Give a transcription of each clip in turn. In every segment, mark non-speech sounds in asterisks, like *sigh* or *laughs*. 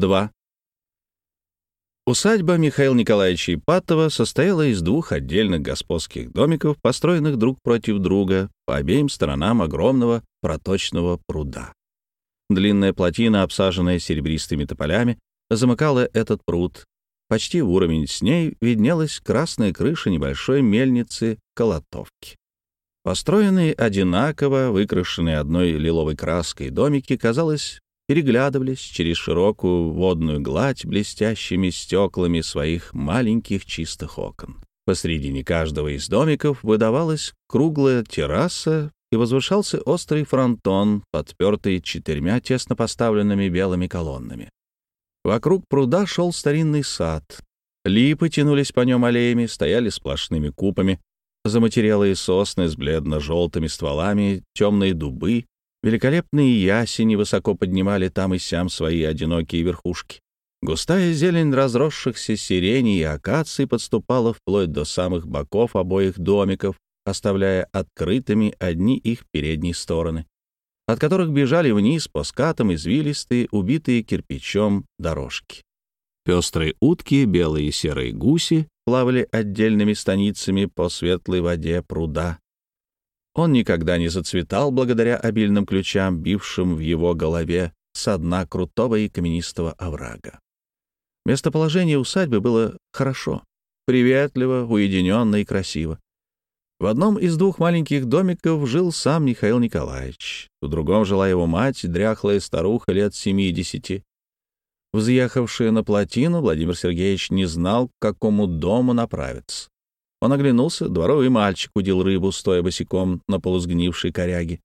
2. Усадьба Михаила Николаевича Ипатова состояла из двух отдельных господских домиков, построенных друг против друга по обеим сторонам огромного проточного пруда. Длинная плотина, обсаженная серебристыми тополями, замыкала этот пруд. Почти в уровень с ней виднелась красная крыша небольшой мельницы колотовки. Построенные одинаково, выкрашенные одной лиловой краской домики, казалось, переглядывались через широкую водную гладь блестящими стеклами своих маленьких чистых окон. Посредине каждого из домиков выдавалась круглая терраса и возвышался острый фронтон, подпертый четырьмя тесно поставленными белыми колоннами. Вокруг пруда шел старинный сад. Липы тянулись по нем аллеями, стояли сплошными купами, заматерелые сосны с бледно-желтыми стволами, темные дубы, Великолепные ясени высоко поднимали там и сям свои одинокие верхушки. Густая зелень разросшихся сиреней и акаций подступала вплоть до самых боков обоих домиков, оставляя открытыми одни их передние стороны, от которых бежали вниз по скатам извилистые, убитые кирпичом дорожки. Пестрые утки, белые и серые гуси плавали отдельными станицами по светлой воде пруда, он никогда не зацветал благодаря обильным ключам, бившим в его голове со дна крутого и каменистого оврага. Местоположение усадьбы было хорошо, приветливо, уединенно и красиво. В одном из двух маленьких домиков жил сам Михаил Николаевич, в другом жила его мать, дряхлая старуха лет семидесяти. Взъехавшая на плотину, Владимир Сергеевич не знал, к какому дому направиться. Он оглянулся, дворовый мальчик удил рыбу, стоя босиком на полусгнившей коряге.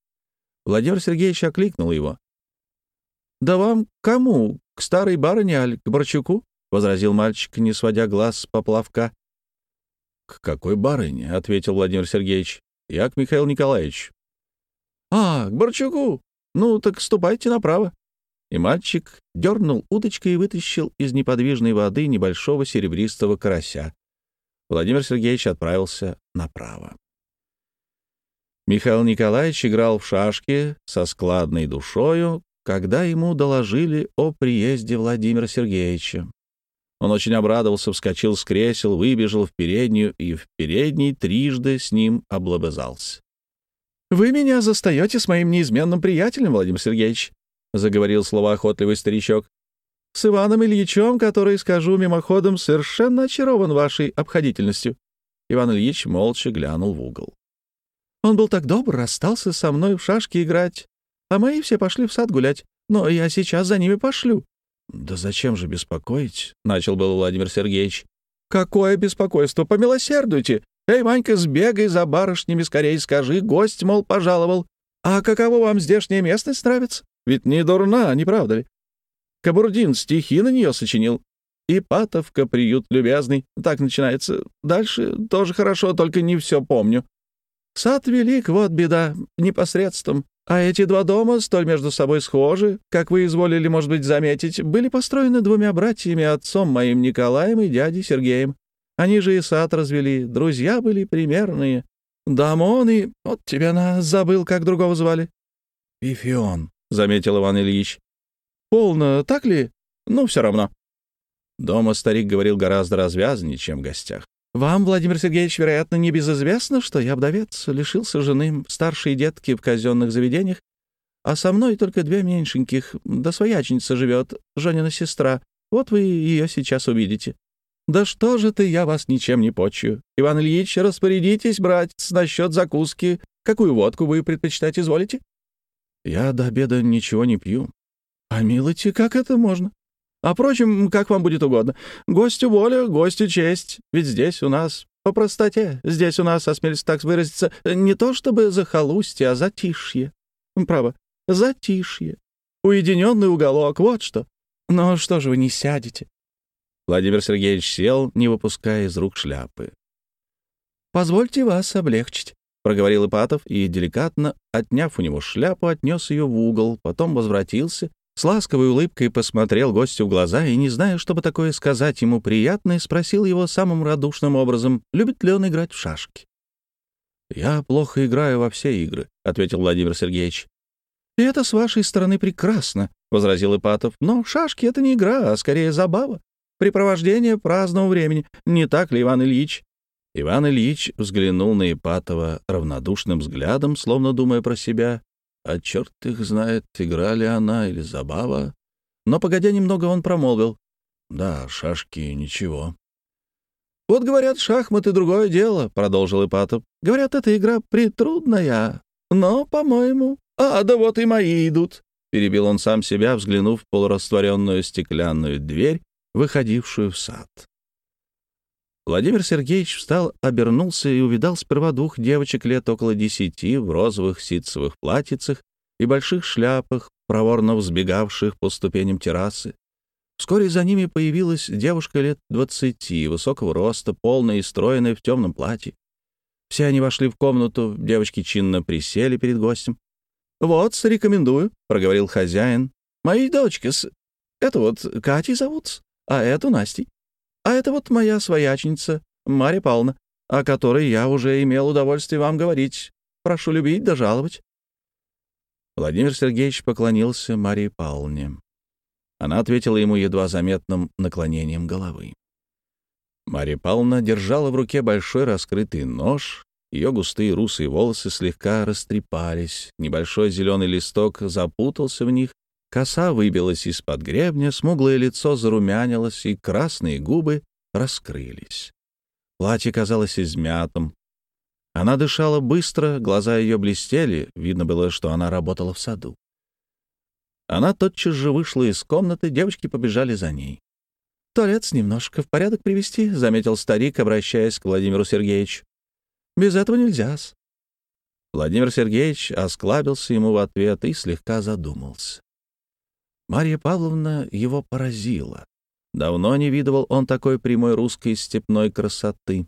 Владимир Сергеевич окликнул его. «Да вам кому? К старой барыне, аль к Борчуку?» — возразил мальчик, не сводя глаз с поплавка. «К какой барыне?» — ответил Владимир Сергеевич. «Я к Михаилу Николаевичу». «А, к Борчуку? Ну, так ступайте направо». И мальчик дернул удочкой и вытащил из неподвижной воды небольшого серебристого карася. Владимир Сергеевич отправился направо. Михаил Николаевич играл в шашки со складной душою, когда ему доложили о приезде Владимира Сергеевича. Он очень обрадовался, вскочил с кресел, выбежал в переднюю и в передней трижды с ним облобызался. «Вы меня застаете с моим неизменным приятелем, Владимир Сергеевич», — заговорил словоохотливый старичок с Иваном Ильичем, который, скажу мимоходом, совершенно очарован вашей обходительностью». Иван Ильич молча глянул в угол. «Он был так добр, расстался со мной в шашки играть, а мои все пошли в сад гулять, но я сейчас за ними пошлю». «Да зачем же беспокоить?» — начал был Владимир Сергеевич. «Какое беспокойство! Помилосердуйте! Эй, Ванька, сбегай за барышнями, скорее скажи, гость, мол, пожаловал. А каково вам здешняя местность нравится? Ведь не дурна, не правда ли? Кабурдин стихи на нее сочинил. И Патовка, приют любезный. Так начинается. Дальше тоже хорошо, только не все помню. Сад велик, вот беда, непосредством. А эти два дома, столь между собой схожи, как вы изволили, может быть, заметить, были построены двумя братьями, отцом моим Николаем и дядей Сергеем. Они же и сад развели, друзья были примерные. Дамон и... Вот тебя на забыл, как другого звали. — Пифион, — заметил Иван Ильич. Полно, так ли? Ну, все равно». Дома старик говорил гораздо развязнее, чем в гостях. «Вам, Владимир Сергеевич, вероятно, не безызвестно, что я вдовец, лишился жены, старшей детки в казенных заведениях, а со мной только две меньшеньких, да свояченица живет, Женина сестра. Вот вы ее сейчас увидите. Да что же ты, я вас ничем не почую. Иван Ильич, распорядитесь, братец, насчет закуски. Какую водку вы предпочитать изволите? Я до обеда ничего не пью. А «Помилуйте, как это можно? А, впрочем, как вам будет угодно. Гостю воля, гостю честь. Ведь здесь у нас по простоте. Здесь у нас, осмелюсь так выразиться, не то чтобы захолустье, а затишье. Право, затишье. Уединенный уголок, вот что. Но что же вы не сядете?» Владимир Сергеевич сел, не выпуская из рук шляпы. «Позвольте вас облегчить проговорил Ипатов и, деликатно отняв у него шляпу, отнес ее в угол, потом возвратился с ласковой улыбкой посмотрел гостю в глаза и, не зная, чтобы такое сказать ему приятное, спросил его самым радушным образом, любит ли он играть в шашки. «Я плохо играю во все игры», — ответил Владимир Сергеевич. «И это с вашей стороны прекрасно», — возразил Ипатов. «Но шашки — это не игра, а скорее забава. Припровождение праздного времени. Не так ли, Иван Ильич?» Иван Ильич взглянул на Ипатова равнодушным взглядом, словно думая про себя. А черт их знает, игра ли она или забава. Но, погодя немного, он промолвил. «Да, шашки — ничего». «Вот, говорят, шахматы — другое дело», — продолжил Ипатов. «Говорят, эта игра притрудная, но, по-моему, «А, да вот и мои идут», — перебил он сам себя, взглянув в полурастворенную стеклянную дверь, выходившую в сад. Владимир Сергеевич встал, обернулся и увидал сперва двух девочек лет около десяти в розовых ситцевых платьицах и больших шляпах, проворно взбегавших по ступеням террасы. Вскоре за ними появилась девушка лет двадцати, высокого роста, полная и стройная в темном платье. Все они вошли в комнату, девочки чинно присели перед гостем. «Вот, рекомендую», — проговорил хозяин. «Мои дочки с... Это вот Катей зовут, а эту Настей. А это вот моя свояченица, Марья Павловна, о которой я уже имел удовольствие вам говорить. Прошу любить да жаловать». Владимир Сергеевич поклонился Марии Павловне. Она ответила ему едва заметным наклонением головы. Мария Павловна держала в руке большой раскрытый нож ее густые русые волосы слегка растрепались, небольшой зеленый листок запутался в них, коса выбилась из-под гребня, смуглое лицо зарумянилось, и красные губы раскрылись. Платье казалось измятым. Она дышала быстро, глаза ее блестели, видно было, что она работала в саду. Она тотчас же вышла из комнаты, девочки побежали за ней. «Туалет немножко в порядок привести», — заметил старик, обращаясь к Владимиру Сергеевичу. Без этого нельзя-с». Владимир Сергеевич осклабился ему в ответ и слегка задумался. Марья Павловна его поразила. Давно не видывал он такой прямой русской степной красоты.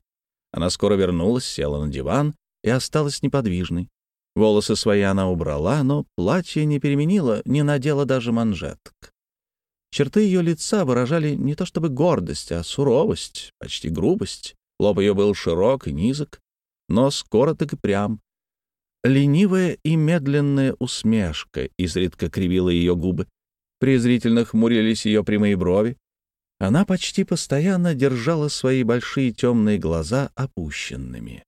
Она скоро вернулась, села на диван и осталась неподвижной. Волосы свои она убрала, но платье не переменила, не надела даже манжеток. Черты ее лица выражали не то чтобы гордость, а суровость, почти грубость. Лоб ее был широк и низок, нос короток и прям. Ленивая и медленная усмешка изредка кривила ее губы. Презрительно хмурились ее прямые брови. Она почти постоянно держала свои большие темные глаза опущенными.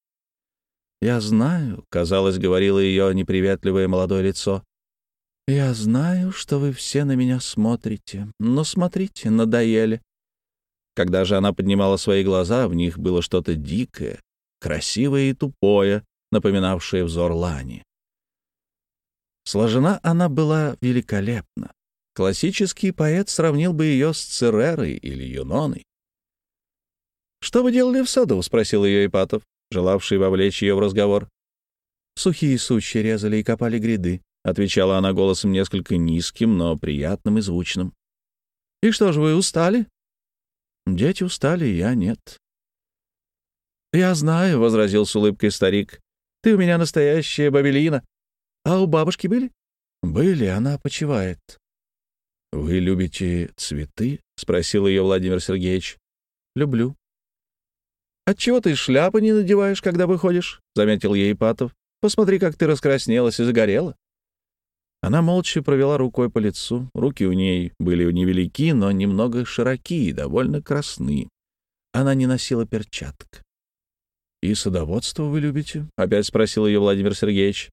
«Я знаю», — казалось, говорило ее неприветливое молодое лицо, «я знаю, что вы все на меня смотрите, но смотрите, надоели». Когда же она поднимала свои глаза, в них было что-то дикое, красивое и тупое, напоминавшее взор лани. Сложена она была великолепно. Классический поэт сравнил бы ее с Церерой или Юноной. «Что вы делали в саду?» — спросил ее Ипатов, желавший вовлечь ее в разговор. «Сухие сучья резали и копали гряды», — отвечала она голосом несколько низким, но приятным и звучным. «И что же, вы устали?» «Дети устали, я нет. «Я знаю», — возразил с улыбкой старик. «Ты у меня настоящая бабелина. А у бабушки были?» «Были, она почивает». «Вы любите цветы?» — спросил ее Владимир Сергеевич. «Люблю». «Отчего ты шляпы не надеваешь, когда выходишь?» — заметил ей Ипатов. «Посмотри, как ты раскраснелась и загорела». Она молча провела рукой по лицу. Руки у ней были невелики, но немного широкие, довольно красны. Она не носила перчаток. «И садоводство вы любите?» — опять спросил ее Владимир Сергеевич.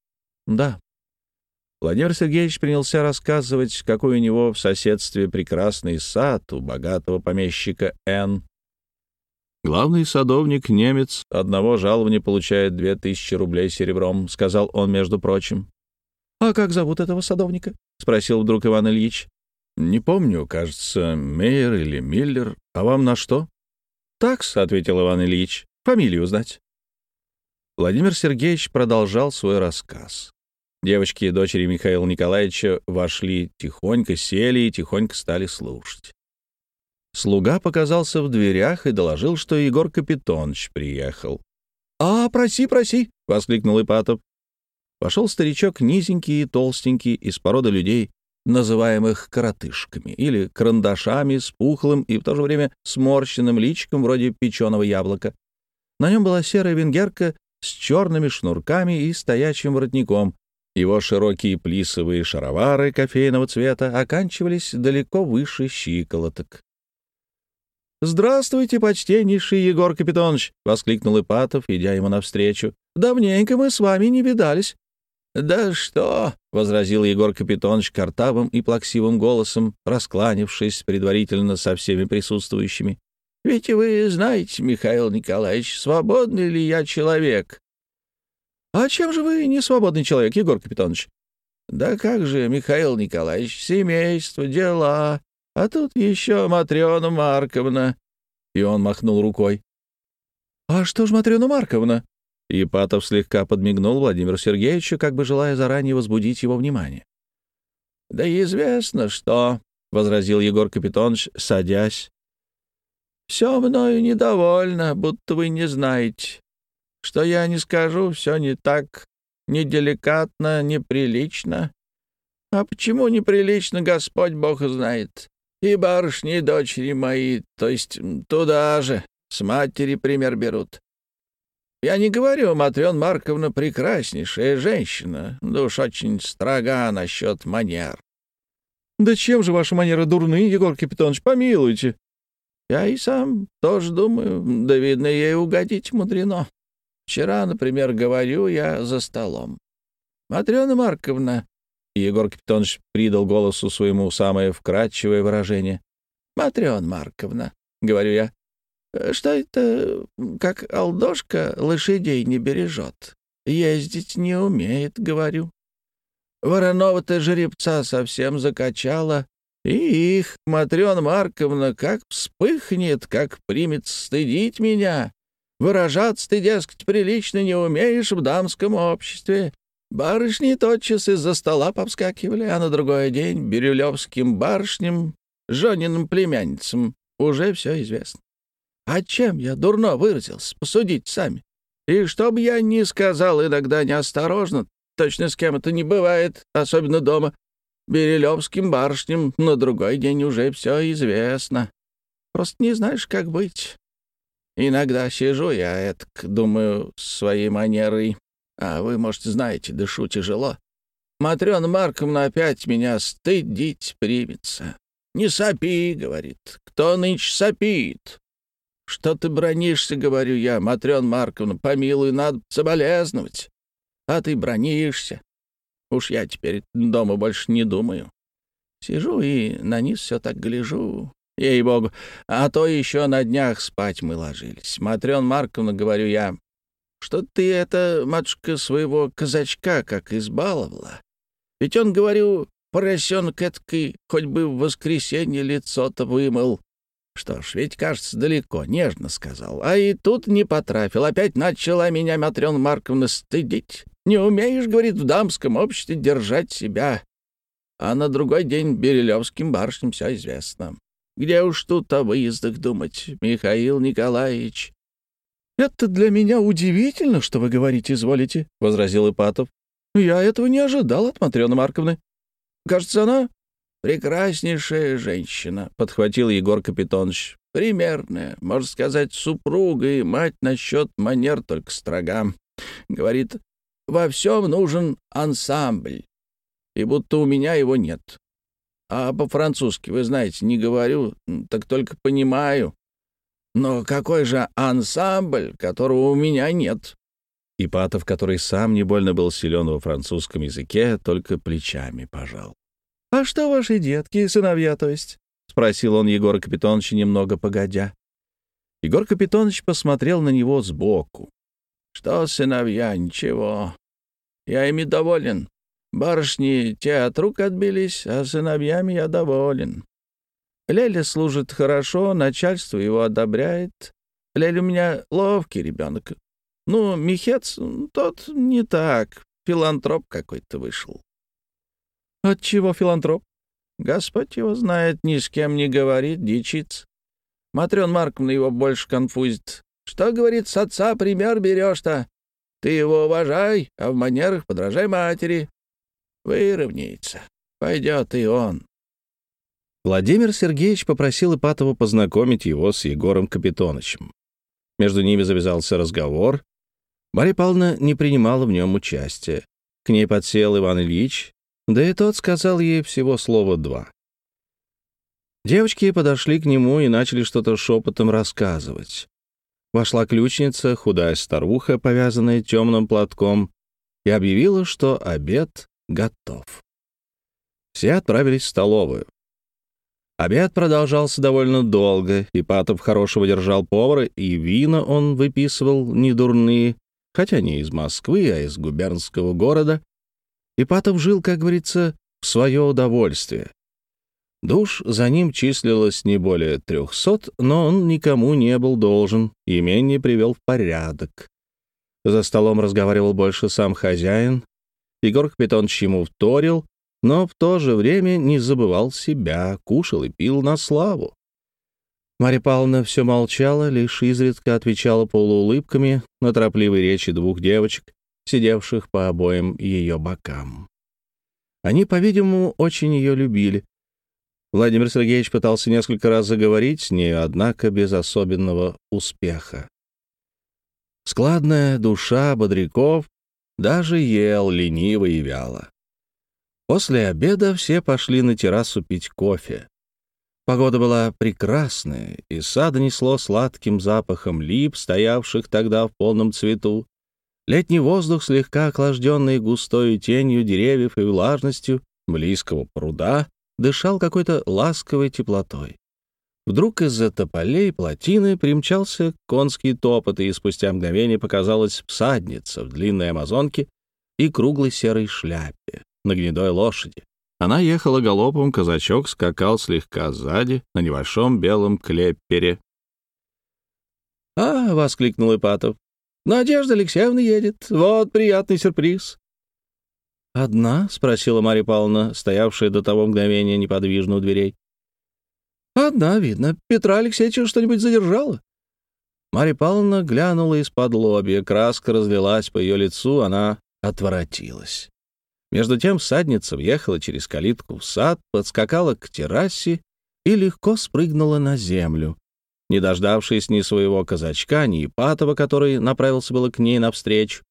«Да». Владимир Сергеевич принялся рассказывать, какой у него в соседстве прекрасный сад у богатого помещика Н. «Главный садовник, немец, одного жалования получает две тысячи рублей серебром», — сказал он, между прочим. «А как зовут этого садовника?» — спросил вдруг Иван Ильич. «Не помню, кажется, Мейер или Миллер. А вам на что?» «Такс», — ответил Иван Ильич. Фамилию узнать. Владимир Сергеевич продолжал свой рассказ. Девочки и дочери Михаила Николаевича вошли тихонько, сели и тихонько стали слушать. Слуга показался в дверях и доложил, что Егор Капитонович приехал. «А, проси, проси!» — воскликнул Ипатов. Пошел старичок низенький и толстенький из породы людей, называемых коротышками или карандашами с пухлым и в то же время сморщенным личиком вроде печеного яблока. На нем была серая венгерка с черными шнурками и стоячим воротником. Его широкие плисовые шаровары кофейного цвета оканчивались далеко выше щиколоток. «Здравствуйте, почтеннейший Егор Капитонович!» — воскликнул Ипатов, идя ему навстречу. «Давненько мы с вами не видались». «Да что?» — возразил Егор Капитонович картавым и плаксивым голосом, раскланившись предварительно со всеми присутствующими. «Ведь вы знаете, Михаил Николаевич, свободный ли я человек?» «А чем же вы не свободный человек, Егор Капитонович?» «Да как же, Михаил Николаевич, семейство, дела, а тут еще Матрена Марковна». И он махнул рукой. «А что ж Матрена Марковна?» Ипатов слегка подмигнул Владимиру Сергеевичу, как бы желая заранее возбудить его внимание. «Да известно, что...» — возразил Егор Капитонович, садясь. «Все мною недовольно, будто вы не знаете. Что я не скажу, все не так, неделикатно, неприлично. А почему неприлично, Господь Бог знает. И барышни, и дочери мои, то есть туда же, с матери пример берут. Я не говорю, Матрен Марковна прекраснейшая женщина, да уж очень строга насчет манер. Да чем же ваши манеры дурны, Егор Капитонович, помилуйте. Я и сам тоже думаю, да видно, ей угодить мудрено. Вчера, например, говорю я за столом. «Матрена Марковна...» Егор Капитонович придал голосу своему самое вкрадчивое выражение. «Матрена Марковна», — говорю я, — «что это, как алдошка лошадей не бережет? Ездить не умеет, говорю. Воронова-то жеребца совсем закачала, и их, Матрена Марковна, как вспыхнет, как примет стыдить меня. Выражаться ты, дескать, прилично не умеешь в дамском обществе. Барышни тотчас из-за стола повскакивали, а на другой день бирюлевским барышням, Жониным племянницам, уже все известно. А чем я дурно выразился, посудите сами. И чтоб я не сказал иногда неосторожно, точно с кем это не бывает, особенно дома, Берилевским барышням на другой день уже все известно. Просто не знаешь, как быть. Иногда сижу я, этак, думаю, своей манерой. А вы, может, знаете, дышу тяжело. Матрена Марковна опять меня стыдить примется. «Не сопи», — говорит. «Кто нынче сопит?» «Что ты бронишься?» — говорю я. «Матрена Марковна, помилуй, надо соболезновать. А ты бронишься. Уж я теперь дома больше не думаю. Сижу и на низ все так гляжу. Ей-богу, а то еще на днях спать мы ложились. Матрен Марковна, говорю я, что ты это, матушка, своего казачка как избаловала. Ведь он, говорю, поросенок эткой, хоть бы в воскресенье лицо-то вымыл. Что ж, ведь, кажется, далеко, нежно сказал. А и тут не потрафил. Опять начала меня Матрена Марковна стыдить. Не умеешь, говорит, в дамском обществе держать себя. А на другой день Берилевским барышням все известно. Где уж тут о выездах думать, Михаил Николаевич?» «Это для меня удивительно, что вы говорите, изволите», — возразил Ипатов. «Я этого не ожидал от Матрены Марковны. Кажется, она прекраснейшая женщина», — подхватил Егор Капитонович. «Примерная, можно сказать, супруга и мать насчет манер только строга. Говорит, во всем нужен ансамбль, и будто у меня его нет. А по-французски, вы знаете, не говорю, так только понимаю. Но какой же ансамбль, которого у меня нет?» Ипатов, который сам не больно был силен во французском языке, только плечами пожал. «А что ваши детки, сыновья, то есть?» — спросил он Егора Капитоновича немного погодя. Егор Капитонович посмотрел на него сбоку. «Что, сыновья, ничего. Я ими доволен. Барышни те от рук отбились, а сыновьями я доволен. Леля служит хорошо, начальство его одобряет. Леля у меня ловкий ребенок. Ну, Михец, тот не так, филантроп какой-то вышел. От чего филантроп? Господь его знает, ни с кем не говорит, дичиц. Матрен Марковна его больше конфузит. Что, говорит, с отца пример берешь-то? Ты его уважай, а в манерах подражай матери. Выровняется. Пойдет и он. Владимир Сергеевич попросил Ипатова познакомить его с Егором Капитоновичем. Между ними завязался разговор. Марья Павловна не принимала в нем участия. К ней подсел Иван Ильич, да и тот сказал ей всего слова два. Девочки подошли к нему и начали что-то шепотом рассказывать. Вошла ключница, худая старуха, повязанная темным платком, и объявила, что обед готов. Все отправились в столовую. Обед продолжался довольно долго, и Патов хорошего держал повара, и вина он выписывал недурные, хотя не из Москвы, а из губернского города. Ипатов жил, как говорится, в свое удовольствие. Душ за ним числилось не более трехсот, но он никому не был должен, имение привел в порядок. За столом разговаривал больше сам хозяин. Егор Капитонович ему вторил, но в то же время не забывал себя, кушал и пил на славу. Марья Павловна все молчала, лишь изредка отвечала полуулыбками на торопливые речи двух девочек, сидевших по обоим ее бокам. Они, по-видимому, очень ее любили, Владимир Сергеевич пытался несколько раз заговорить с ней, однако без особенного успеха. Складная душа Бодряков даже ел лениво и вяло. После обеда все пошли на террасу пить кофе. Погода была прекрасная, и сад несло сладким запахом лип, стоявших тогда в полном цвету. Летний воздух, слегка охлажденный густой тенью деревьев и влажностью близкого пруда, дышал какой-то ласковой теплотой. Вдруг из-за тополей плотины примчался конский топот, и спустя мгновение показалась всадница в длинной амазонке и круглой серой шляпе на гнедой лошади. Она ехала галопом, казачок скакал слегка сзади на небольшом белом клеппере. «А!» — воскликнул Ипатов. «Надежда Алексеевна едет. Вот приятный сюрприз. «Одна?» — спросила Марья Павловна, стоявшая до того мгновения неподвижно у дверей. «Одна, видно. Петра Алексеевича что-нибудь задержала?» Марья Павловна глянула из-под лобья, краска разлилась по ее лицу, она отворотилась. Между тем всадница въехала через калитку в сад, подскакала к террасе и легко спрыгнула на землю. Не дождавшись ни своего казачка, ни Ипатова, который направился было к ней навстречу,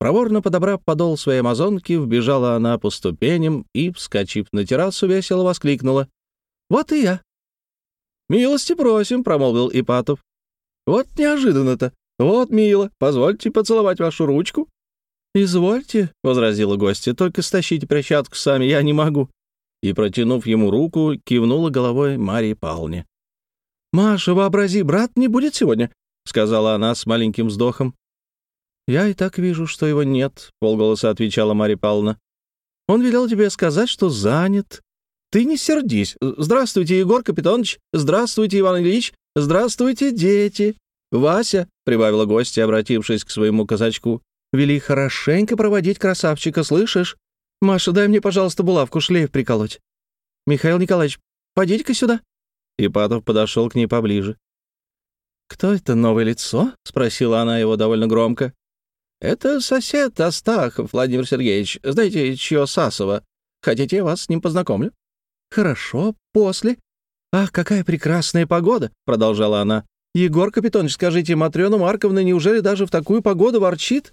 Проворно подобрав подол своей амазонки, вбежала она по ступеням и, вскочив на террасу, весело воскликнула. «Вот и я!» «Милости просим», — промолвил Ипатов. «Вот неожиданно-то! Вот, мило, позвольте поцеловать вашу ручку». «Извольте», — возразила гостья, — «только стащите перчатку сами, я не могу». И, протянув ему руку, кивнула головой Марии Павловне. «Маша, вообрази, брат не будет сегодня», — сказала она с маленьким вздохом. «Я и так вижу, что его нет», — полголоса отвечала Марья Павловна. «Он велел тебе сказать, что занят. Ты не сердись. Здравствуйте, Егор Капитонович. Здравствуйте, Иван Ильич. Здравствуйте, дети. Вася», — прибавила гостья, обратившись к своему казачку, «вели хорошенько проводить красавчика, слышишь? Маша, дай мне, пожалуйста, булавку, шлейф приколоть. Михаил Николаевич, подите-ка сюда». Ипатов подошел к ней поближе. «Кто это новое лицо?» — спросила она его довольно громко. «Это сосед Астахов, Владимир Сергеевич. Знаете, чье Сасово? Хотите, я вас с ним познакомлю?» «Хорошо, после». «Ах, какая прекрасная погода!» — продолжала она. «Егор Капитонович, скажите, Матрена Марковна неужели даже в такую погоду ворчит?»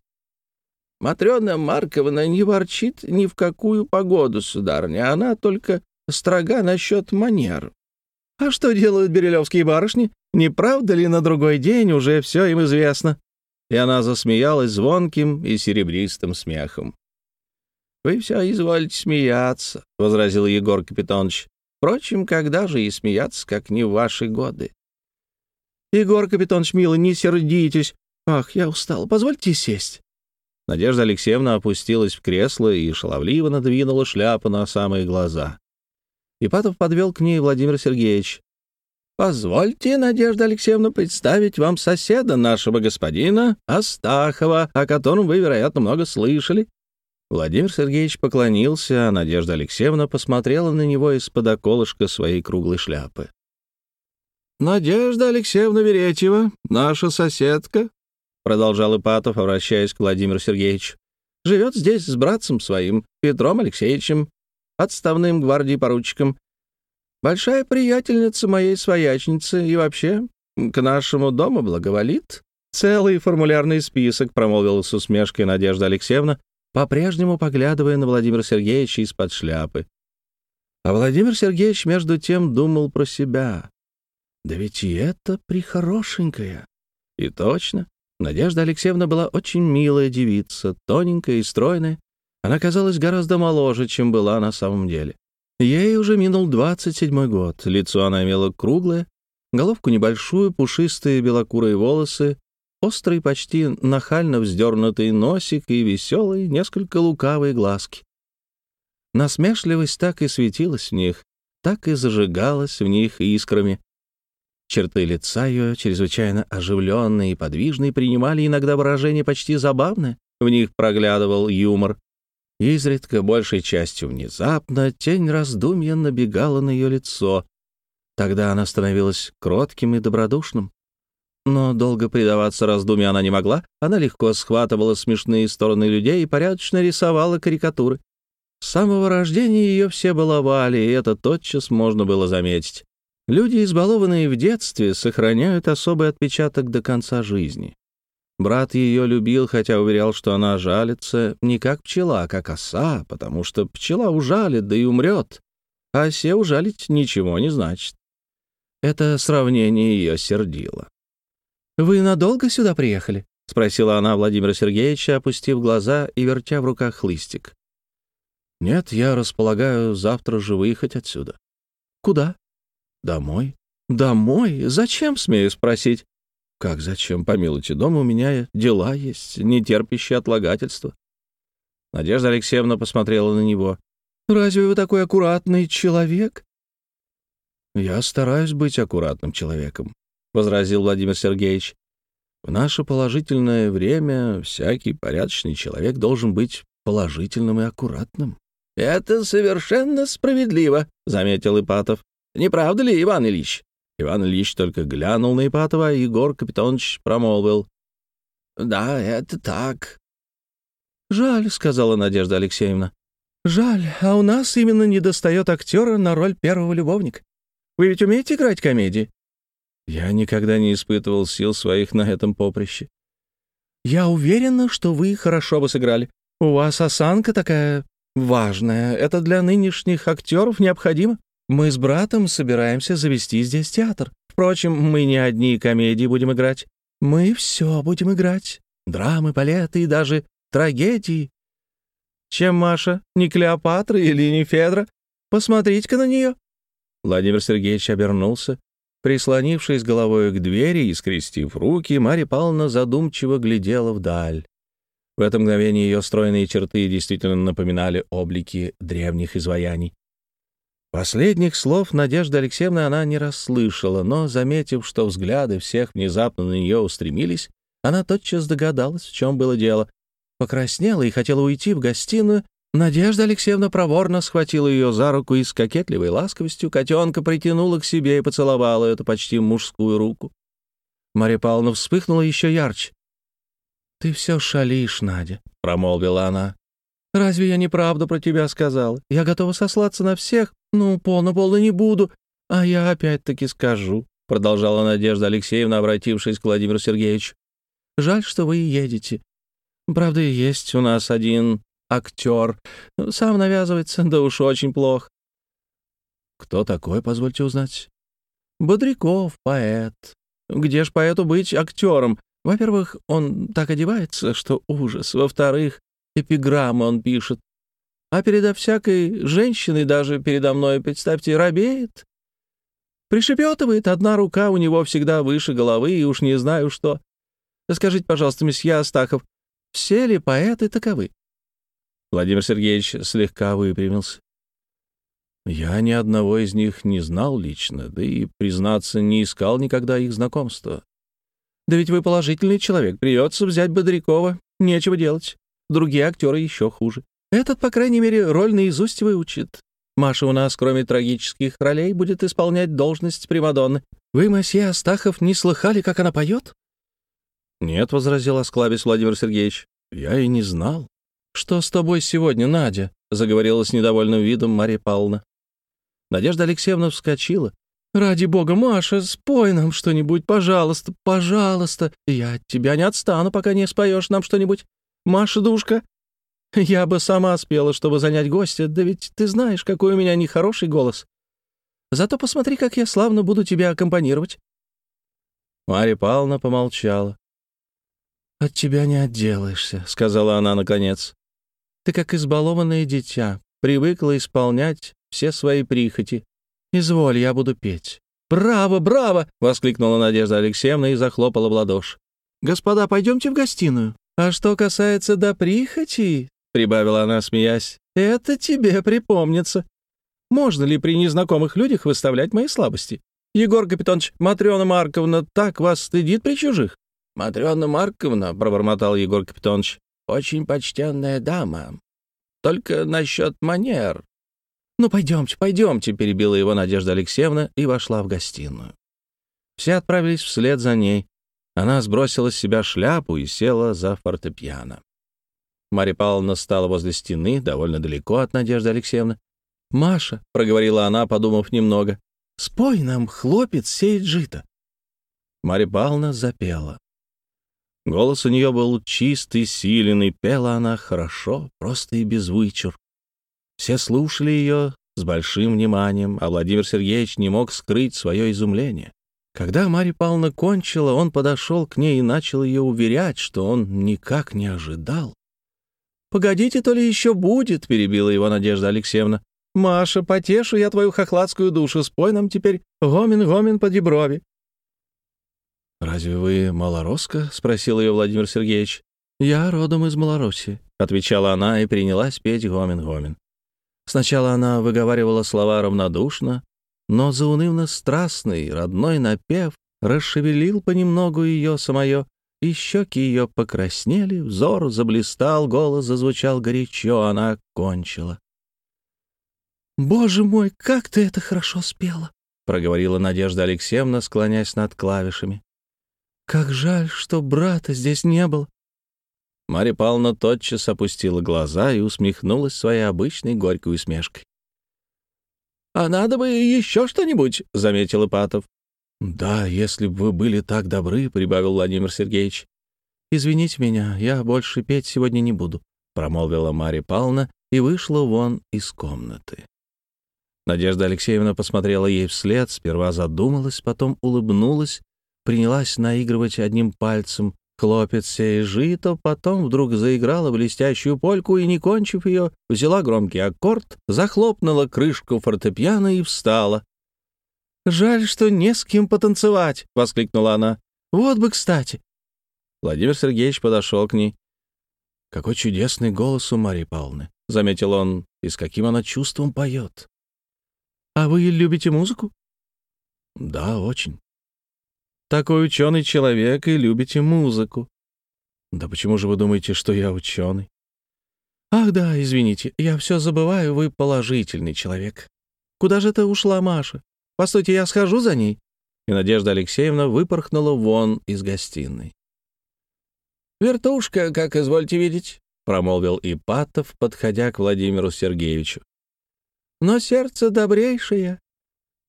«Матрена Марковна не ворчит ни в какую погоду, сударыня. Она только строга насчет манер». «А что делают берилевские барышни? Не правда ли на другой день уже все им известно?» и она засмеялась звонким и серебристым смехом. «Вы все изволите смеяться», — возразил Егор Капитонович. «Впрочем, когда же и смеяться, как не в ваши годы?» «Егор Капитонович, милый, не сердитесь. Ах, я устал. Позвольте сесть». Надежда Алексеевна опустилась в кресло и шаловливо надвинула шляпу на самые глаза. Ипатов подвел к ней Владимир Сергеевич. Позвольте, Надежда Алексеевна, представить вам соседа нашего господина Астахова, о котором вы, вероятно, много слышали». Владимир Сергеевич поклонился, а Надежда Алексеевна посмотрела на него из-под околышка своей круглой шляпы. «Надежда Алексеевна Веретьева, наша соседка», — продолжал Ипатов, обращаясь к Владимиру Сергеевичу, «живет здесь с братцем своим, Петром Алексеевичем, отставным гвардии поручиком, Большая приятельница моей своячницы и вообще к нашему дому благоволит. Целый формулярный список, промолвила с усмешкой Надежда Алексеевна, по-прежнему поглядывая на Владимира Сергеевича из-под шляпы. А Владимир Сергеевич между тем думал про себя. Да ведь и это прихорошенькая. И точно, Надежда Алексеевна была очень милая девица, тоненькая и стройная. Она казалась гораздо моложе, чем была на самом деле. Ей уже минул 27 год, лицо она имела круглое, головку небольшую, пушистые белокурые волосы, острый, почти нахально вздернутый носик и веселые, несколько лукавые глазки. Насмешливость так и светилась в них, так и зажигалась в них искрами. Черты лица ее, чрезвычайно оживленные и подвижные, принимали иногда выражение почти забавное, в них проглядывал юмор. Изредка, большей частью внезапно, тень раздумья набегала на ее лицо. Тогда она становилась кротким и добродушным. Но долго предаваться раздумью она не могла, она легко схватывала смешные стороны людей и порядочно рисовала карикатуры. С самого рождения ее все баловали, и это тотчас можно было заметить. Люди, избалованные в детстве, сохраняют особый отпечаток до конца жизни. Брат ее любил, хотя уверял, что она жалится не как пчела, а как оса, потому что пчела ужалит, да и умрет, а осе ужалить ничего не значит. Это сравнение ее сердило. «Вы надолго сюда приехали?» — спросила она Владимира Сергеевича, опустив глаза и вертя в руках хлыстик. «Нет, я располагаю завтра же выехать отсюда». «Куда?» «Домой». «Домой? Зачем, смею спросить?» «Как зачем? Помилуйте, дома у меня дела есть, не терпящие отлагательства». Надежда Алексеевна посмотрела на него. «Разве вы такой аккуратный человек?» «Я стараюсь быть аккуратным человеком», — возразил Владимир Сергеевич. «В наше положительное время всякий порядочный человек должен быть положительным и аккуратным». «Это совершенно справедливо», — заметил Ипатов. Не правда ли, Иван Ильич?» Иван Ильич только глянул на Ипатова, а Егор Капитонович промолвил. «Да, это так». «Жаль», — сказала Надежда Алексеевна. «Жаль, а у нас именно недостает актера на роль первого любовника. Вы ведь умеете играть комедии?» Я никогда не испытывал сил своих на этом поприще. «Я уверена, что вы хорошо бы сыграли. У вас осанка такая важная. Это для нынешних актеров необходимо. Мы с братом собираемся завести здесь театр. Впрочем, мы не одни комедии будем играть. Мы все будем играть. Драмы, балеты и даже трагедии. Чем Маша? Не Клеопатра или не Федра? Посмотрите-ка на нее. Владимир Сергеевич обернулся. Прислонившись головой к двери и скрестив руки, Марья Павловна задумчиво глядела вдаль. В это мгновение ее стройные черты действительно напоминали облики древних изваяний. Последних слов Надежды Алексеевны она не расслышала, но, заметив, что взгляды всех внезапно на нее устремились, она тотчас догадалась, в чем было дело. Покраснела и хотела уйти в гостиную. Надежда Алексеевна проворно схватила ее за руку и с кокетливой ласковостью котенка притянула к себе и поцеловала эту почти мужскую руку. Марья Павловна вспыхнула еще ярче. «Ты все шалишь, Надя», — промолвила она. «Разве я неправду про тебя сказала? Я готова сослаться на всех, «Ну, полно-полно не буду, а я опять-таки скажу», — продолжала Надежда Алексеевна, обратившись к Владимиру Сергеевичу. «Жаль, что вы едете. Правда, есть у нас один актер. Сам навязывается, да уж очень плохо». «Кто такой, позвольте узнать?» «Бодряков, поэт. Где ж поэту быть актером? Во-первых, он так одевается, что ужас. Во-вторых, эпиграммы он пишет. А передо всякой женщиной, даже передо мной, представьте, робеет. Пришепетывает, одна рука у него всегда выше головы, и уж не знаю что. Скажите, пожалуйста, месье Астахов, все ли поэты таковы?» Владимир Сергеевич слегка выпрямился. «Я ни одного из них не знал лично, да и, признаться, не искал никогда их знакомства. Да ведь вы положительный человек, придется взять Бодрякова, нечего делать. Другие актеры еще хуже. Этот, по крайней мере, роль наизусть выучит. Маша у нас, кроме трагических ролей, будет исполнять должность Примадонны. Вы, месье Астахов, не слыхали, как она поет?» «Нет», — возразил Асклабис Владимир Сергеевич, — «я и не знал». «Что с тобой сегодня, Надя?» — заговорила с недовольным видом Мария Павловна. Надежда Алексеевна вскочила. «Ради бога, Маша, спой нам что-нибудь, пожалуйста, пожалуйста. Я от тебя не отстану, пока не споешь нам что-нибудь. Маша, душка, Я бы сама спела, чтобы занять гостя, да ведь ты знаешь, какой у меня нехороший голос. Зато посмотри, как я славно буду тебя аккомпанировать». Марья Павловна помолчала. «От тебя не отделаешься», — сказала она наконец. «Ты как избалованное дитя, привыкла исполнять все свои прихоти. Изволь, я буду петь». «Браво, браво!» — воскликнула Надежда Алексеевна и захлопала в ладоши. «Господа, пойдемте в гостиную. А что касается до прихоти, — прибавила она, смеясь, — это тебе припомнится. Можно ли при незнакомых людях выставлять мои слабости? Егор Капитонович, Матрена Марковна так вас стыдит при чужих?» «Матрена Марковна, — пробормотал Егор Капитонович, — очень почтенная дама. Только насчет манер». «Ну, пойдемте, пойдемте», — перебила его Надежда Алексеевна и вошла в гостиную. Все отправились вслед за ней. Она сбросила с себя шляпу и села за фортепиано. Марья Павловна стала возле стены, довольно далеко от Надежды Алексеевны. «Маша», — проговорила она, подумав немного, — «спой нам, хлопец сеет жито». Марья Павловна запела. Голос у нее был чистый, силен, пела она хорошо, просто и без вычур. Все слушали ее с большим вниманием, а Владимир Сергеевич не мог скрыть свое изумление. Когда Марья Павловна кончила, он подошел к ней и начал ее уверять, что он никак не ожидал. «Погодите, то ли еще будет», — перебила его Надежда Алексеевна. «Маша, потешу я твою хохладскую душу, спой нам теперь гомин-гомин по деброви». «Разве вы малоросска?» — спросил ее Владимир Сергеевич. «Я родом из Малороссии», — отвечала она и принялась петь гомин-гомин. Сначала она выговаривала слова равнодушно, но заунывно-страстный родной напев расшевелил понемногу ее самое, и щеки ее покраснели, взор заблистал, голос зазвучал горячо, она кончила. «Боже мой, как ты это хорошо спела!» — проговорила Надежда Алексеевна, склоняясь над клавишами. «Как жаль, что брата здесь не было!» Марья Павловна тотчас опустила глаза и усмехнулась своей обычной горькой усмешкой. «А надо бы еще что-нибудь», — заметил Ипатов. «Да, если бы вы были так добры», — прибавил Владимир Сергеевич. «Извините меня, я больше петь сегодня не буду», — промолвила Марья Павловна и вышла вон из комнаты. Надежда Алексеевна посмотрела ей вслед, сперва задумалась, потом улыбнулась, принялась наигрывать одним пальцем Хлопец сей жито, потом вдруг заиграла блестящую польку и, не кончив ее, взяла громкий аккорд, захлопнула крышку фортепиано и встала. «Жаль, что не с кем потанцевать!» — воскликнула она. «Вот бы кстати!» Владимир Сергеевич подошел к ней. «Какой чудесный голос у Марии Павловны!» — заметил он, — и с каким она чувством поет. «А вы любите музыку?» «Да, очень». Такой ученый человек и любите музыку. Да почему же вы думаете, что я ученый? Ах да, извините, я все забываю, вы положительный человек. Куда же ты ушла Маша? Постойте, я схожу за ней. И Надежда Алексеевна выпорхнула вон из гостиной. «Вертушка, как извольте видеть», — промолвил Ипатов, подходя к Владимиру Сергеевичу. «Но сердце добрейшее,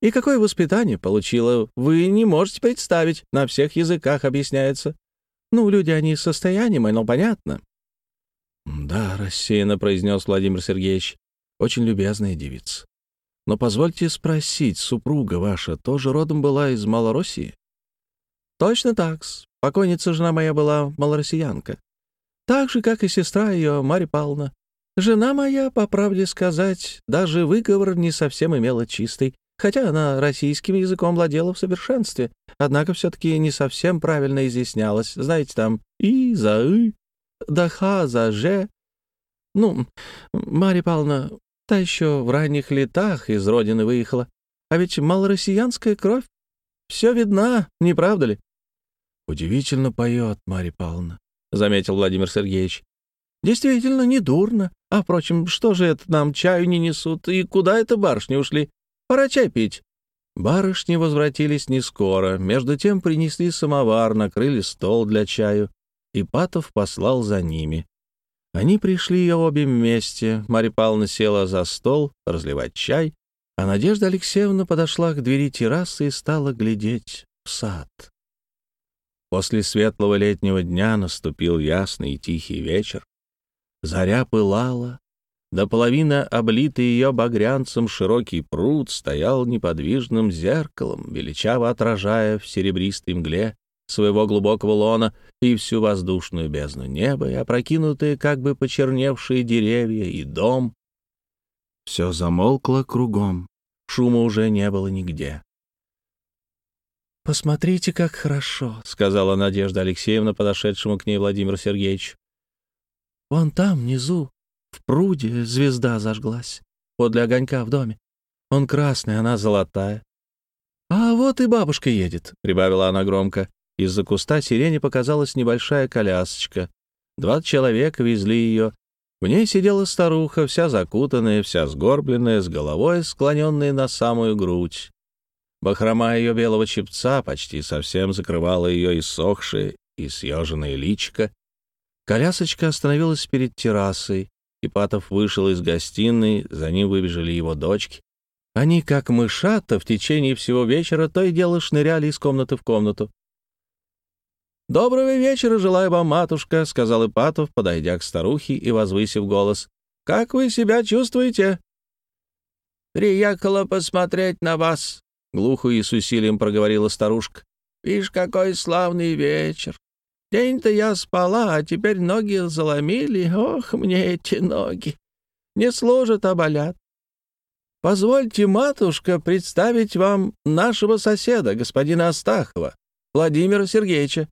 и какое воспитание получила, вы не можете представить, на всех языках объясняется. Ну, люди, они с состоянием, оно понятно». «Да», — рассеянно произнес Владимир Сергеевич, — «очень любезная девица. Но позвольте спросить, супруга ваша тоже родом была из Малороссии?» «Точно так -с. Покойница жена моя была малороссиянка. Так же, как и сестра ее, Марья Павловна. Жена моя, по правде сказать, даже выговор не совсем имела чистый, хотя она российским языком владела в совершенстве, однако все-таки не совсем правильно изъяснялась. Знаете, там «и» за «ы», да «ха» за «же». Ну, Марья Павловна, та еще в ранних летах из родины выехала. А ведь малороссиянская кровь все видна, не правда ли? «Удивительно поет Марья Павловна», — заметил Владимир Сергеевич. «Действительно, недурно. А, впрочем, что же это нам чаю не несут? И куда это барышни ушли? Пора чай пить». Барышни возвратились не скоро. Между тем принесли самовар, накрыли стол для чаю. и Патов послал за ними. Они пришли обе вместе. Марья Павловна села за стол разливать чай, а Надежда Алексеевна подошла к двери террасы и стала глядеть в сад. После светлого летнего дня наступил ясный и тихий вечер. Заря пылала, до половины облитый ее багрянцем широкий пруд стоял неподвижным зеркалом, величаво отражая в серебристой мгле своего глубокого лона и всю воздушную бездну неба, и опрокинутые, как бы почерневшие деревья, и дом. Все замолкло кругом, шума уже не было нигде. «Посмотрите, как хорошо», — сказала Надежда Алексеевна, подошедшему к ней Владимиру Сергеевичу. «Вон там, внизу, в пруде звезда зажглась, подле огонька в доме. Он красный, она золотая. «А вот и бабушка едет», — прибавила она громко. Из-за куста сирени показалась небольшая колясочка. Два человека везли ее. В ней сидела старуха, вся закутанная, вся сгорбленная, с головой склоненной на самую грудь. Бахрома ее белого чепца почти совсем закрывала ее иссохшее и съеженное личико. Колясочка остановилась перед террасой. Ипатов вышел из гостиной, за ним выбежали его дочки. Они, как мышата, в течение всего вечера то и дело шныряли из комнаты в комнату. «Доброго вечера, желаю вам, матушка», — сказал Ипатов, подойдя к старухе и возвысив голос. «Как вы себя чувствуете?» «Приехала посмотреть на вас», — глухо и с усилием проговорила старушка. «Видишь, какой славный вечер. День-то я спала, а теперь ноги заломили. Ох, мне эти ноги! Не служат, а болят. Позвольте, матушка, представить вам нашего соседа, господина Астахова, Владимира Сергеевича.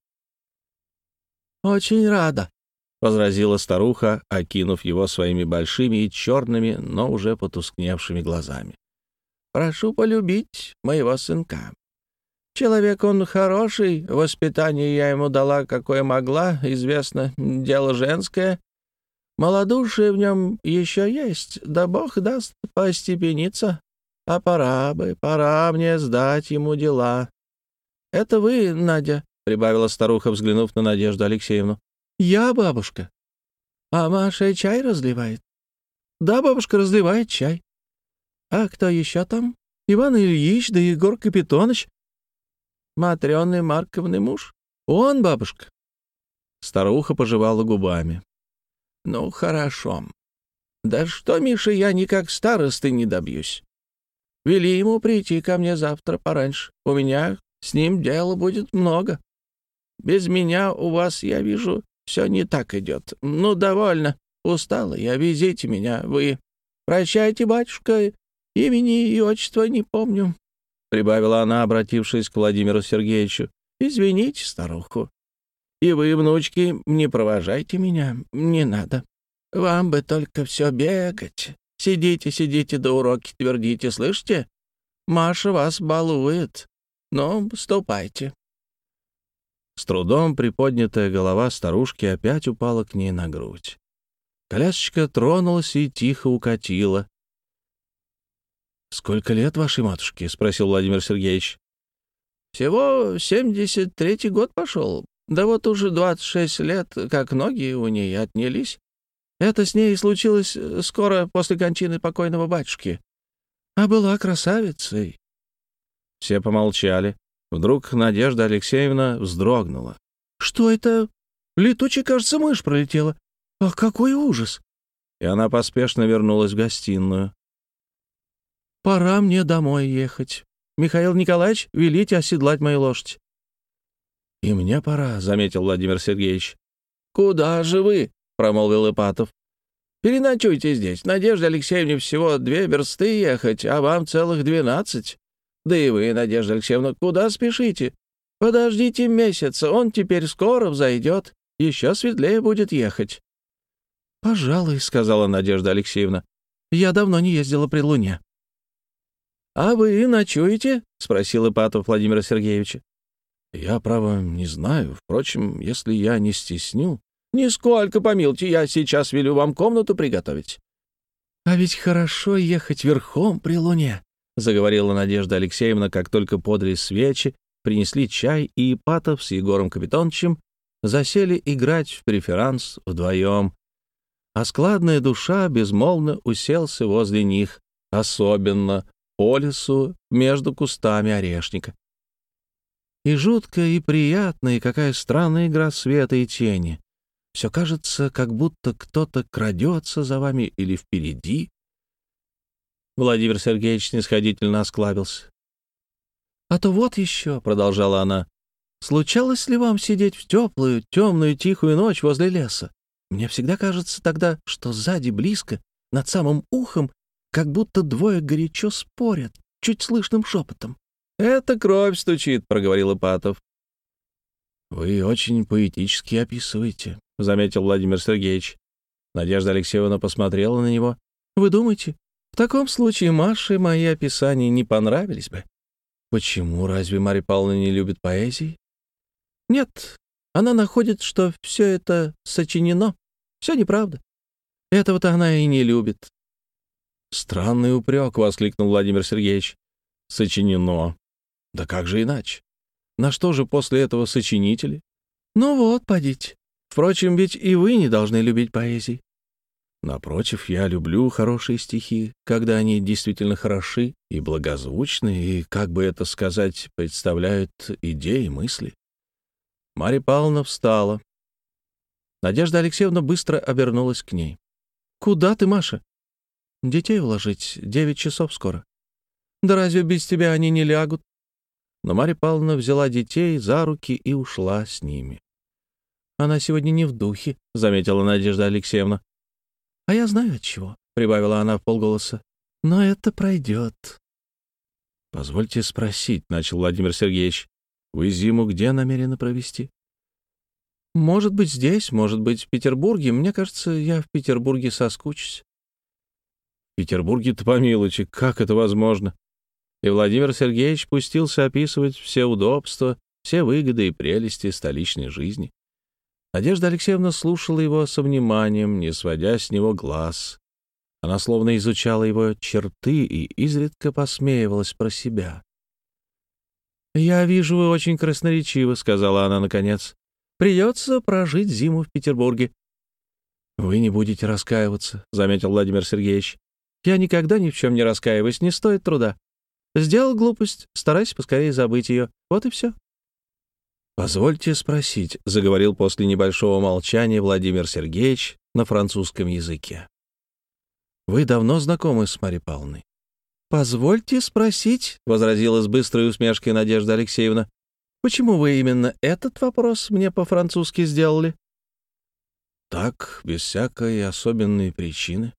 «Очень рада», — возразила старуха, окинув его своими большими и черными, но уже потускневшими глазами. «Прошу полюбить моего сынка. Человек он хороший, воспитание я ему дала, какое могла, известно, дело женское. Молодушие в нем еще есть, да бог даст постепениться. А пора бы, пора мне сдать ему дела. Это вы, Надя, — прибавила старуха, взглянув на Надежду Алексеевну. Я бабушка. А Маша чай разливает? Да, бабушка разливает чай. А кто еще там? Иван Ильич да Егор Капитоныч. Матрёны Марковны муж? Он, бабушка?» Старуха пожевала губами. «Ну, хорошо. Да что, Миша, я никак старосты не добьюсь. Вели ему прийти ко мне завтра пораньше. У меня с ним дела будет много. Без меня у вас, я вижу, все не так идет. Ну, довольно. Устала я, везите меня, вы. Прощайте, батюшка, имени и отчества не помню. — прибавила она, обратившись к Владимиру Сергеевичу. «Извините старуху. И вы, внучки, не провожайте меня, не надо. Вам бы только все бегать. Сидите, сидите, да уроки твердите, слышите? Маша вас балует. Ну, ступайте». С трудом приподнятая голова старушки опять упала к ней на грудь. Колясочка тронулась и тихо укатила. «Сколько лет вашей матушке?» — спросил Владимир Сергеевич. «Всего семьдесят третий год пошел. Да вот уже двадцать шесть лет, как ноги у ней отнялись. Это с ней случилось э, скоро после кончины покойного батюшки. А была красавицей». Все помолчали. Вдруг Надежда Алексеевна вздрогнула. «Что это? Летучая, кажется, мышь пролетела. Ах, какой ужас!» И она поспешно вернулась в гостиную. Пора мне домой ехать. Михаил Николаевич, велите оседлать мою лошадь. — И мне пора, — заметил Владимир Сергеевич. — Куда же вы? — промолвил Ипатов. — Переночуйте здесь. Надежде Алексеевне всего две версты ехать, а вам целых двенадцать. Да и вы, Надежда Алексеевна, куда спешите? Подождите месяца, он теперь скоро взойдет. Еще светлее будет ехать. — Пожалуй, — сказала Надежда Алексеевна. — Я давно не ездила при луне. «А вы ночуете?» — спросил Ипатов Владимира Сергеевича. «Я, право, не знаю. Впрочем, если я не стесню...» «Нисколько, помилуйте, я сейчас велю вам комнату приготовить». «А ведь хорошо ехать верхом при луне», — заговорила Надежда Алексеевна, как только подали свечи, принесли чай, и Ипатов с Егором Капитоновичем засели играть в преферанс вдвоем. А складная душа безмолвно уселся возле них, особенно по лесу между кустами орешника. И жуткая, и приятная, и какая странная игра света и тени. Все кажется, как будто кто-то крадется за вами или впереди. Владимир Сергеевич снисходительно осклабился. «А то вот еще», — продолжала она, — «случалось ли вам сидеть в теплую, темную, тихую ночь возле леса? Мне всегда кажется тогда, что сзади близко, над самым ухом, как будто двое горячо спорят, чуть слышным шепотом. «Это кровь стучит», — проговорил Ипатов. «Вы очень поэтически описываете», — заметил Владимир Сергеевич. Надежда Алексеевна посмотрела на него. «Вы думаете, в таком случае Маше мои описания не понравились бы?» «Почему? Разве Марья Павловна не любит поэзии?» «Нет, она находит, что все это сочинено. Все неправда. Этого-то она и не любит. «Странный упрек», — воскликнул Владимир Сергеевич. «Сочинено. Да как же иначе? На что же после этого сочинители?» «Ну вот, подите. Впрочем, ведь и вы не должны любить поэзии». Напротив, я люблю хорошие стихи, когда они действительно хороши и благозвучны, и, как бы это сказать, представляют идеи, мысли. Марья Павловна встала. Надежда Алексеевна быстро обернулась к ней. «Куда ты, Маша?» «Детей уложить. Девять часов скоро». «Да разве без тебя они не лягут?» Но Марья Павловна взяла детей за руки и ушла с ними. «Она сегодня не в духе», — заметила Надежда Алексеевна. «А я знаю от чего», — прибавила она в полголоса. «Но это пройдет». «Позвольте спросить», — начал Владимир Сергеевич. Вы зиму где намерены провести? Может быть, здесь, может быть, в Петербурге. Мне кажется, я в Петербурге соскучусь. Петербурге-то помилуйте, как это возможно? И Владимир Сергеевич пустился описывать все удобства, все выгоды и прелести столичной жизни. Надежда Алексеевна слушала его со вниманием, не сводя с него глаз. Она словно изучала его черты и изредка посмеивалась про себя. «Я вижу, вы очень красноречивы», — сказала она наконец. «Придется прожить зиму в Петербурге». «Вы не будете раскаиваться», — заметил Владимир Сергеевич. «Я никогда ни в чем не раскаиваюсь, не стоит труда. Сделал глупость, старайся поскорее забыть ее. Вот и все». «Позвольте спросить», — заговорил после небольшого молчания Владимир Сергеевич на французском языке. «Вы давно знакомы с Марьей Павловной?» «Позвольте спросить», — возразила с быстрой усмешкой Надежда Алексеевна, «почему вы именно этот вопрос мне по-французски сделали?» «Так, без всякой особенной причины».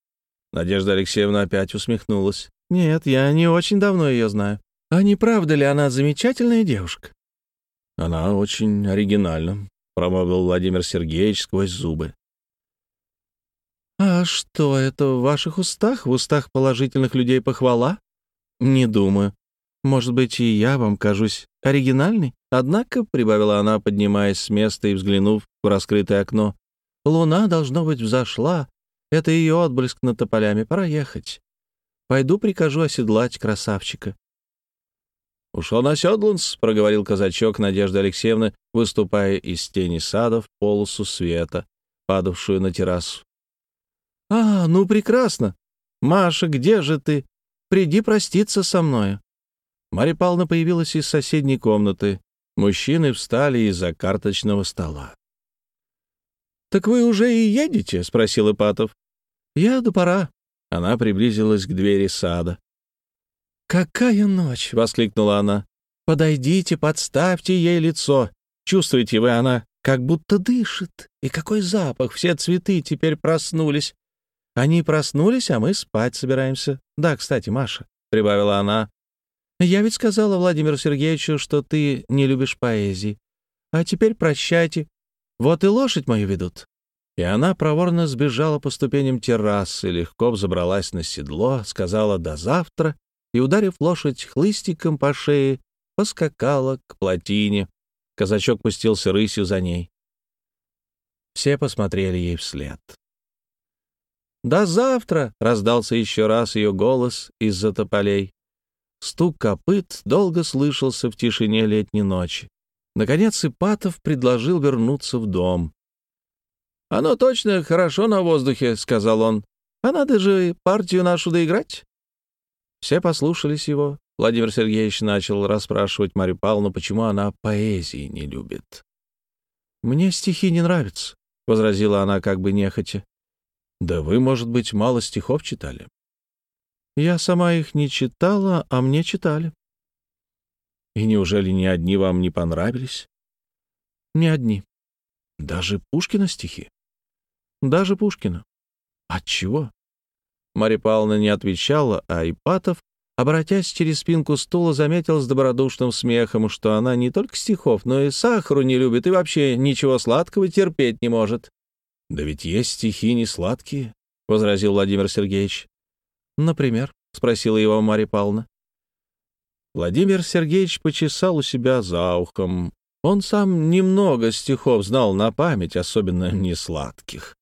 Надежда Алексеевна опять усмехнулась. «Нет, я не очень давно ее знаю. А не правда ли она замечательная девушка?» «Она очень оригинальна», — промолвил Владимир Сергеевич сквозь зубы. «А что это в ваших устах, в устах положительных людей похвала?» «Не думаю. Может быть, и я вам кажусь оригинальной? Однако», — прибавила она, поднимаясь с места и взглянув в раскрытое окно, «луна, должно быть, взошла. Это ее отблеск над тополями. Пора ехать. Пойду прикажу оседлать красавчика». «Ушел на седлунс», — проговорил казачок Надежда Алексеевна, выступая из тени сада в полосу света, падавшую на террасу. «А, ну прекрасно! Маша, где же ты? Приди проститься со мною». Марья Павловна появилась из соседней комнаты. Мужчины встали из-за карточного стола. «Так вы уже и едете?» — спросил Ипатов. «Я пора». Она приблизилась к двери сада. «Какая ночь!» — воскликнула она. «Подойдите, подставьте ей лицо. Чувствуете вы, она как будто дышит. И какой запах! Все цветы теперь проснулись. Они проснулись, а мы спать собираемся. Да, кстати, Маша, — прибавила она, — я ведь сказала Владимиру Сергеевичу, что ты не любишь поэзии. А теперь прощайте. Вот и лошадь мою ведут. И она проворно сбежала по ступеням террасы, легко взобралась на седло, сказала «до завтра» и, ударив лошадь хлыстиком по шее, поскакала к плотине. Казачок пустился рысью за ней. Все посмотрели ей вслед. «До завтра!» — раздался еще раз ее голос из-за тополей. Стук копыт долго слышался в тишине летней ночи. Наконец Ипатов предложил вернуться в дом. «Оно точно хорошо на воздухе», — сказал он. «А надо же партию нашу доиграть». Все послушались его. Владимир Сергеевич начал расспрашивать Марию Павловну, почему она поэзии не любит. «Мне стихи не нравятся. — возразила она как бы нехотя. «Да вы, может быть, мало стихов читали?» «Я сама их не читала, а мне читали». «И неужели ни одни вам не понравились?» «Ни одни». «Даже Пушкина стихи?» «Даже Пушкина». «Отчего?» Марья Павловна не отвечала, а Ипатов, обратясь через спинку стула, заметил с добродушным смехом, что она не только стихов, но и сахару не любит и вообще ничего сладкого терпеть не может. «Да ведь есть стихи не сладкие», — возразил Владимир Сергеевич. «Например?» — спросила его Марья Павловна. Владимир Сергеевич почесал у себя за ухом. Он сам немного стихов знал на память, особенно *laughs* не сладких.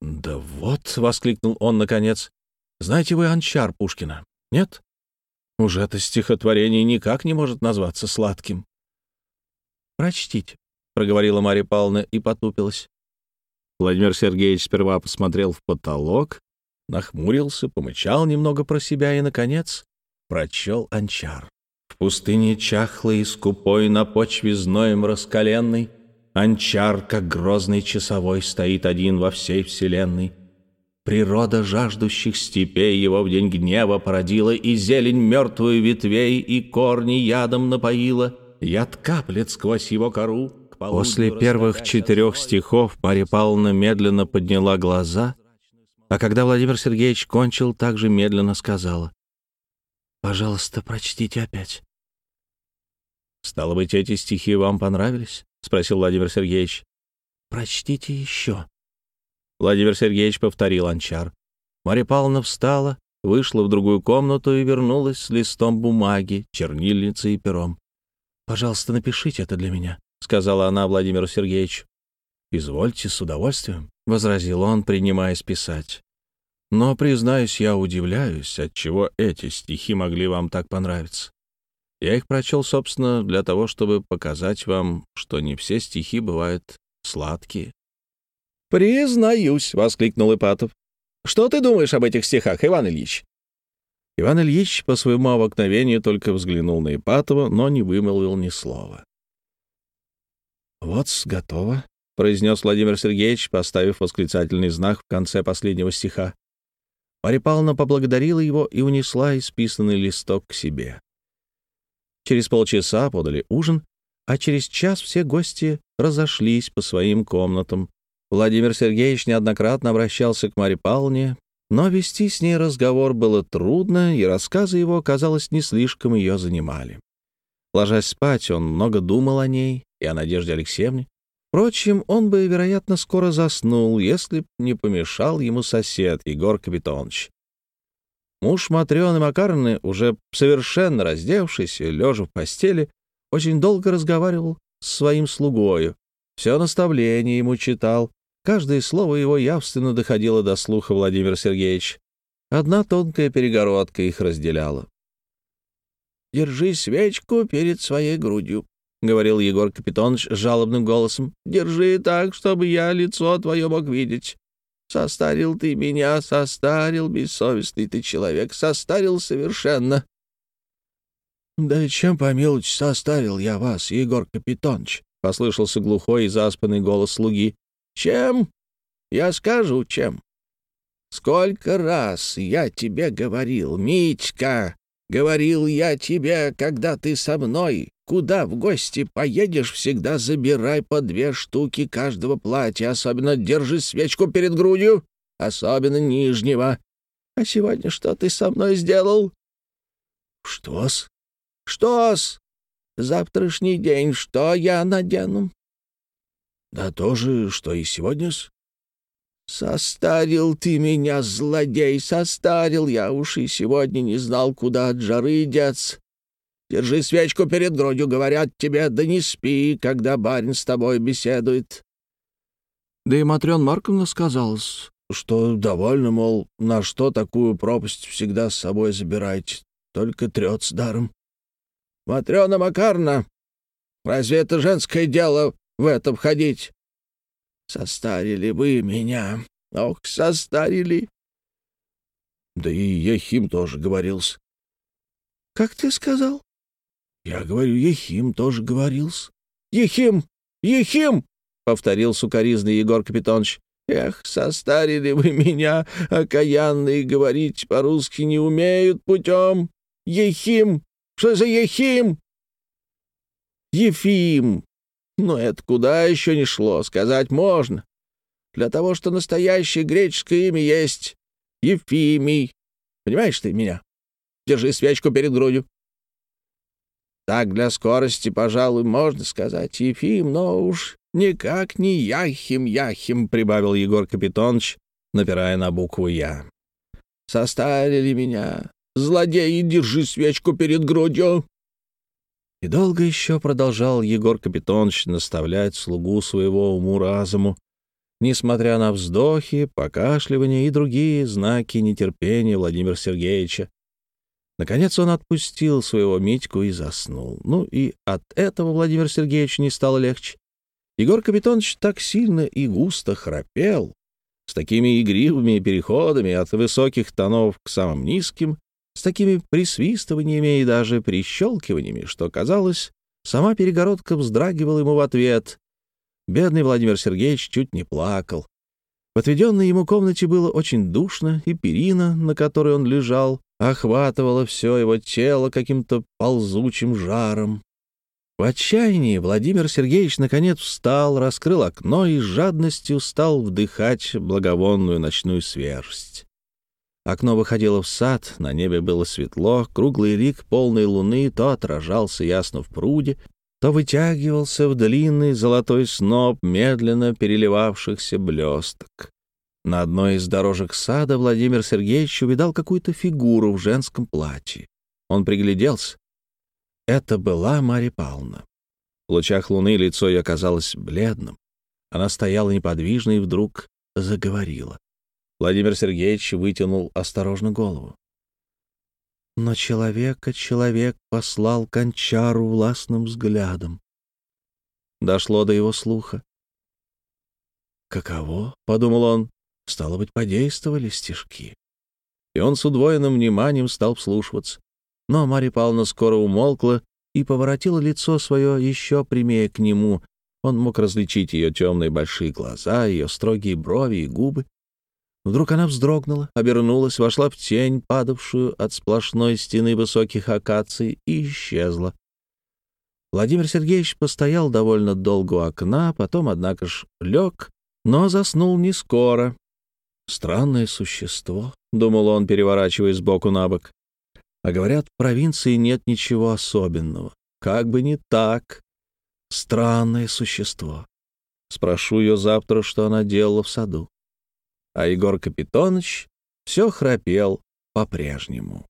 «Да вот», — воскликнул он наконец, — «знаете вы Анчар Пушкина? Нет? Уже это стихотворение никак не может назваться сладким». «Прочтите», — проговорила Марья Павловна и потупилась. Владимир Сергеевич сперва посмотрел в потолок, нахмурился, помычал немного про себя и, наконец, прочел Анчар. В пустыне чахлой и скупой на почве зноем раскаленной Анчар, как грозный часовой, стоит один во всей вселенной. Природа жаждущих степей его в день гнева породила, И зелень мертвую ветвей, и корни ядом напоила. Яд каплет сквозь его кору, После первых четырех стихов Марья Павловна медленно подняла глаза, а когда Владимир Сергеевич кончил, также медленно сказала, «Пожалуйста, прочтите опять». «Стало быть, эти стихи вам понравились?» — спросил Владимир Сергеевич. «Прочтите еще». Владимир Сергеевич повторил анчар. Марья Павловна встала, вышла в другую комнату и вернулась с листом бумаги, чернильницей и пером. «Пожалуйста, напишите это для меня», — сказала она Владимиру Сергеевичу. «Извольте, с удовольствием», — возразил он, принимаясь писать. «Но, признаюсь, я удивляюсь, отчего эти стихи могли вам так понравиться. Я их прочел, собственно, для того, чтобы показать вам, что не все стихи бывают сладкие». «Признаюсь», — воскликнул Ипатов. «Что ты думаешь об этих стихах, Иван Ильич?» Иван Ильич по своему обыкновению только взглянул на Ипатова, но не вымолвил ни слова. «Вот, готово», — произнес Владимир Сергеевич, поставив восклицательный знак в конце последнего стиха. Марья Павловна поблагодарила его и унесла исписанный листок к себе. Через полчаса подали ужин, а через час все гости разошлись по своим комнатам. Владимир Сергеевич неоднократно обращался к Марье Павловне, но вести с ней разговор было трудно, и рассказы его, казалось, не слишком ее занимали. Ложась спать, он много думал о ней и о Надежде Алексеевне. Впрочем, он бы, вероятно, скоро заснул, если б не помешал ему сосед Егор Капитонович. Муж Матрёны Макаровны, уже совершенно раздевшись и лежа в постели, очень долго разговаривал с своим слугою. Все наставление ему читал, каждое слово его явственно доходило до слуха Владимира Сергеевича. Одна тонкая перегородка их разделяла. «Держи свечку перед своей грудью», — говорил Егор Капитонович жалобным голосом. «Держи так, чтобы я лицо твое мог видеть. Состарил ты меня, состарил, бессовестный ты человек, состарил совершенно». «Да чем, помилуйте, состарил я вас, Егор Капитонович?» — послышался глухой и заспанный голос слуги. «Чем? Я скажу, чем. Сколько раз я тебе говорил, Митька, Говорил я тебе, когда ты со мной, куда в гости поедешь, всегда забирай по две штуки каждого платья, особенно держи свечку перед грудью, особенно нижнего. А сегодня что ты со мной сделал? Что-с? Что-с? Завтрашний день что я надену? Да то же, что и сегодня-с. «Состарил ты меня, злодей, состарил я уж и сегодня не знал, куда от жары деться. Держи свечку перед грудью, говорят тебе, да не спи, когда барин с тобой беседует». Да и Матрён Марковна сказалась, что довольно, мол, на что такую пропасть всегда с собой забираете, только трёт с даром. «Матрёна Макарна, разве это женское дело в этом ходить?» Состарили вы меня. Ох, состарили. Да и Ехим тоже говорился. Как ты сказал? Я говорю, Ехим тоже говорился. Ехим! Ехим! — повторил сукоризный Егор Капитонович. «Эх, состарили вы меня, окаянные, говорить по-русски не умеют путем. Ехим! Что за Ехим?» «Ефим! Но это куда еще не шло, сказать можно. Для того, что настоящее греческое имя есть Ефимий. Понимаешь ты меня? Держи свечку перед грудью. Так для скорости, пожалуй, можно сказать Ефим, но уж никак не Яхим, Яхим, — прибавил Егор Капитонович, напирая на букву «Я». Состарили меня. Злодеи, держи свечку перед грудью. И долго еще продолжал Егор Капитонович наставлять слугу своего уму-разуму, несмотря на вздохи, покашливания и другие знаки нетерпения Владимира Сергеевича. Наконец он отпустил своего Митьку и заснул. Ну и от этого Владимир Сергеевич не стало легче. Егор Капитонович так сильно и густо храпел, с такими игривыми переходами от высоких тонов к самым низким, с такими присвистываниями и даже прищелкиваниями, что, казалось, сама перегородка вздрагивала ему в ответ. Бедный Владимир Сергеевич чуть не плакал. В отведенной ему комнате было очень душно, и перина, на которой он лежал, охватывала все его тело каким-то ползучим жаром. В отчаянии Владимир Сергеевич наконец встал, раскрыл окно и с жадностью стал вдыхать благовонную ночную свежесть. Окно выходило в сад, на небе было светло, круглый лик полной луны то отражался ясно в пруде, то вытягивался в длинный золотой сноп медленно переливавшихся блесток. На одной из дорожек сада Владимир Сергеевич увидал какую-то фигуру в женском платье. Он пригляделся. Это была Марья Павловна. В лучах луны лицо ее казалось бледным. Она стояла неподвижно и вдруг заговорила. Владимир Сергеевич вытянул осторожно голову. Но человека человек послал кончару властным взглядом. Дошло до его слуха. «Каково?» — подумал он. «Стало быть, подействовали стишки». И он с удвоенным вниманием стал вслушиваться. Но Марья Павловна скоро умолкла и поворотила лицо свое еще прямее к нему. Он мог различить ее темные большие глаза, ее строгие брови и губы. Вдруг она вздрогнула, обернулась, вошла в тень, падавшую от сплошной стены высоких акаций, и исчезла. Владимир Сергеевич постоял довольно долго у окна, потом, однако ж, лег, но заснул не скоро. «Странное существо», — думал он, переворачиваясь сбоку на бок. «А говорят, в провинции нет ничего особенного. Как бы не так. Странное существо. Спрошу ее завтра, что она делала в саду» а Егор Капитонович все храпел по-прежнему.